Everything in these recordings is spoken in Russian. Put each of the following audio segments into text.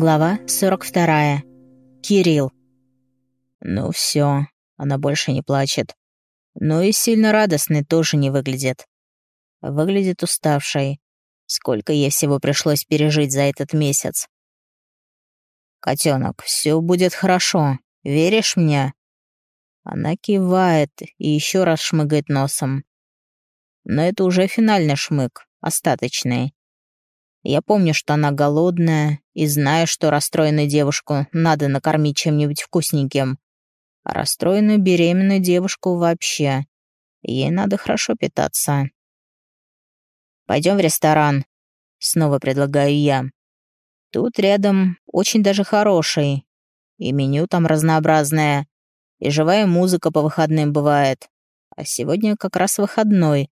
Глава 42. Кирилл. Ну все, она больше не плачет. Но и сильно радостной тоже не выглядит. Выглядит уставшей. Сколько ей всего пришлось пережить за этот месяц. «Котенок, все будет хорошо. Веришь мне?» Она кивает и еще раз шмыгает носом. Но это уже финальный шмык, остаточный. Я помню, что она голодная, и знаю, что расстроенную девушку надо накормить чем-нибудь вкусненьким. А расстроенную беременную девушку вообще. Ей надо хорошо питаться. Пойдем в ресторан», — снова предлагаю я. «Тут рядом очень даже хороший, и меню там разнообразное, и живая музыка по выходным бывает. А сегодня как раз выходной,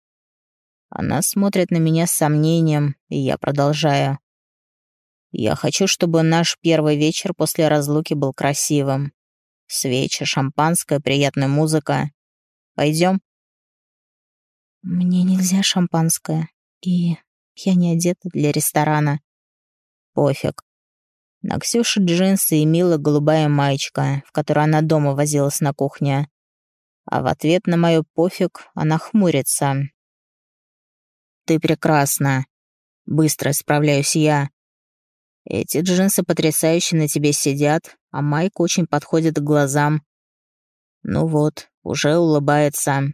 она смотрит на меня с сомнением, и я продолжаю. Я хочу, чтобы наш первый вечер после разлуки был красивым. Свечи, шампанское, приятная музыка. Пойдем? Мне нельзя шампанское, и я не одета для ресторана. Пофиг. На Ксюше джинсы и милая голубая маечка, в которой она дома возилась на кухне. А в ответ на мою пофиг она хмурится, «Ты прекрасна!» Быстро справляюсь я. Эти джинсы потрясающе на тебе сидят, а майка очень подходит к глазам. Ну вот, уже улыбается.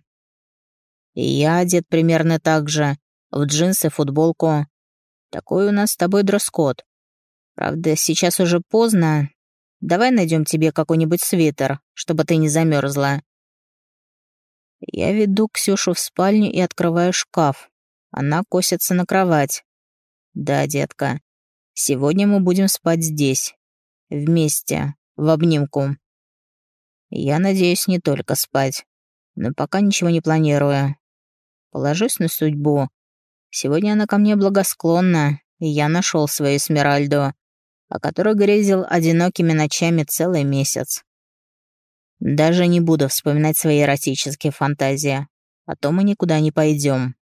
И я одет примерно так же, в джинсы, футболку. Такой у нас с тобой дресс-код. Правда, сейчас уже поздно. Давай найдем тебе какой-нибудь свитер, чтобы ты не замерзла. Я веду Ксюшу в спальню и открываю шкаф. Она косится на кровать. «Да, детка, сегодня мы будем спать здесь. Вместе, в обнимку. Я надеюсь не только спать, но пока ничего не планирую. Положусь на судьбу. Сегодня она ко мне благосклонна, и я нашел свою Смиральду, о которой грезил одинокими ночами целый месяц. Даже не буду вспоминать свои эротические фантазии, а то мы никуда не пойдем.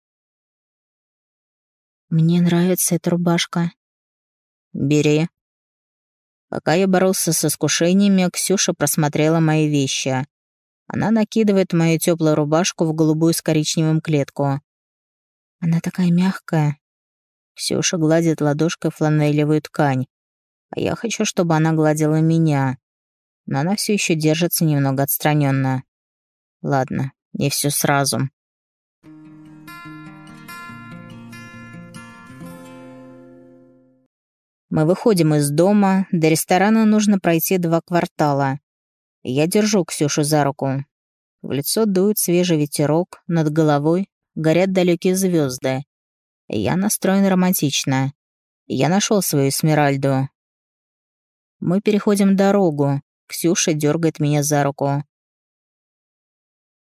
Мне нравится эта рубашка. Бери. Пока я боролся с искушениями, Ксюша просмотрела мои вещи. Она накидывает мою теплую рубашку в голубую с коричневым клетку. Она такая мягкая. Ксюша гладит ладошкой фланелевую ткань. А я хочу, чтобы она гладила меня. Но она все еще держится немного отстраненно. Ладно, не все сразу. Мы выходим из дома, до ресторана нужно пройти два квартала. Я держу Ксюшу за руку. В лицо дует свежий ветерок, над головой горят далекие звезды. Я настроен романтично. Я нашел свою Смиральду. Мы переходим дорогу. Ксюша дергает меня за руку.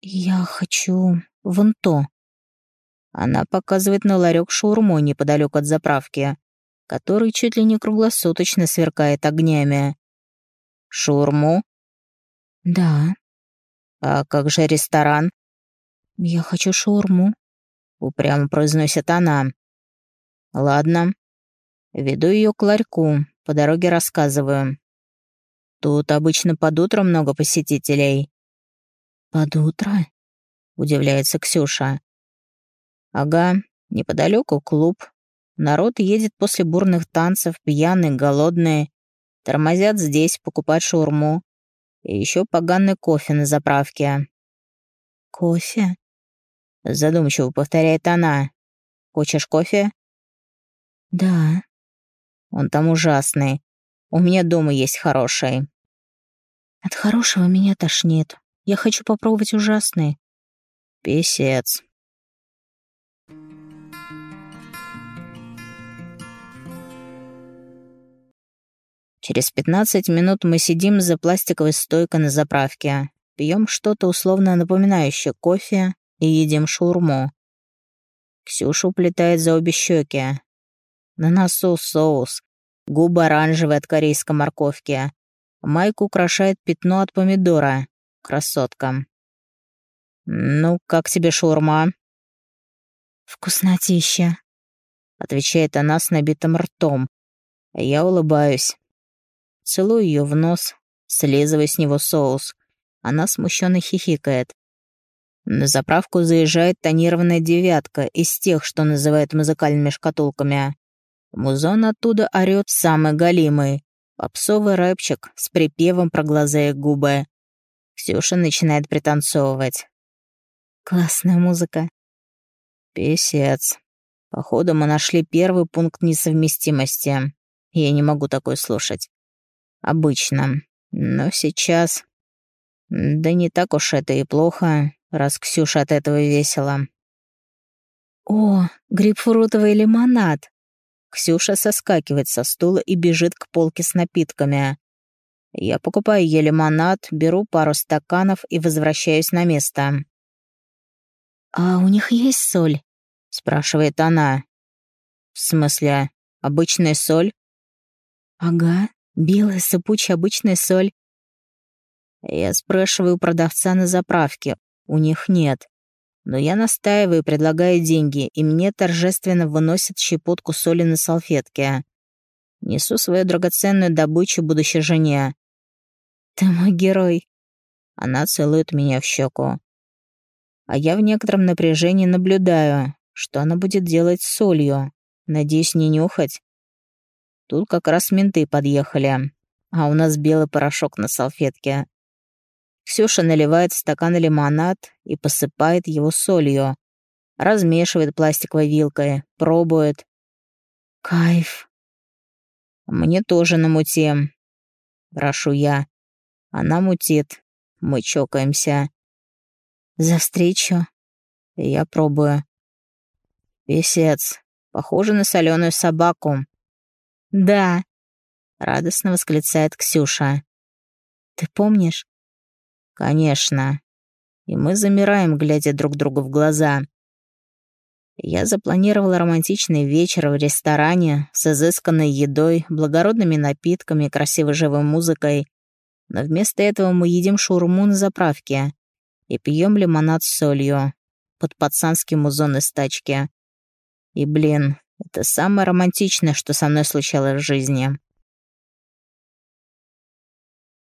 «Я хочу вон то». Она показывает на ларек шаурмой неподалеку от заправки который чуть ли не круглосуточно сверкает огнями. Шурму? Да. А как же ресторан? Я хочу шаурму. Упрямо произносит она. Ладно. Веду ее к ларьку, по дороге рассказываю. Тут обычно под утро много посетителей. Под утро? Удивляется Ксюша. Ага, неподалеку клуб, Народ едет после бурных танцев, пьяный, голодный. Тормозят здесь, покупать шаурму. И еще поганый кофе на заправке. «Кофе?» Задумчиво повторяет она. «Хочешь кофе?» «Да». «Он там ужасный. У меня дома есть хороший». «От хорошего меня тошнит. Я хочу попробовать ужасный». «Песец». Через 15 минут мы сидим за пластиковой стойкой на заправке, пьем что-то условно напоминающее кофе и едим шаурму. Ксюша уплетает за обе щеки. На носу соус, губы оранжевые от корейской морковки. Майку украшает пятно от помидора. Красотка. «Ну, как тебе шаурма?» «Вкуснотища», — отвечает она с набитым ртом. Я улыбаюсь. Целую ее в нос, слизывая с него соус. Она смущенно хихикает. На заправку заезжает тонированная девятка из тех, что называют музыкальными шкатулками. Музон оттуда орёт самый голимый. Попсовый рэпчик с припевом про глаза и губы. Ксюша начинает пританцовывать. Классная музыка. Песец. Походу, мы нашли первый пункт несовместимости. Я не могу такое слушать. Обычно. Но сейчас... Да не так уж это и плохо, раз Ксюша от этого весела. «О, грейпфрутовый лимонад!» Ксюша соскакивает со стула и бежит к полке с напитками. Я покупаю ей лимонад, беру пару стаканов и возвращаюсь на место. «А у них есть соль?» — спрашивает она. «В смысле, обычная соль?» «Ага, белая сыпучая обычная соль». Я спрашиваю продавца на заправке. У них нет. Но я настаиваю, предлагаю деньги, и мне торжественно выносят щепотку соли на салфетке. Несу свою драгоценную добычу будущей жене. «Ты мой герой». Она целует меня в щеку. А я в некотором напряжении наблюдаю, что она будет делать с солью. Надеюсь, не нюхать. Тут как раз менты подъехали, а у нас белый порошок на салфетке. Ксюша наливает стакан лимонад и посыпает его солью. Размешивает пластиковой вилкой, пробует. Кайф. Мне тоже намутим. Прошу я. Она мутит. Мы чокаемся. За встречу. Я пробую. Песец. Похоже на соленую собаку. Да. Радостно восклицает Ксюша. Ты помнишь? Конечно. И мы замираем, глядя друг другу в глаза. Я запланировала романтичный вечер в ресторане с изысканной едой, благородными напитками красивой живой музыкой, но вместо этого мы едим шаурму на заправке и пьем лимонад с солью под пацанский музон из тачки. И, блин, это самое романтичное, что со мной случалось в жизни.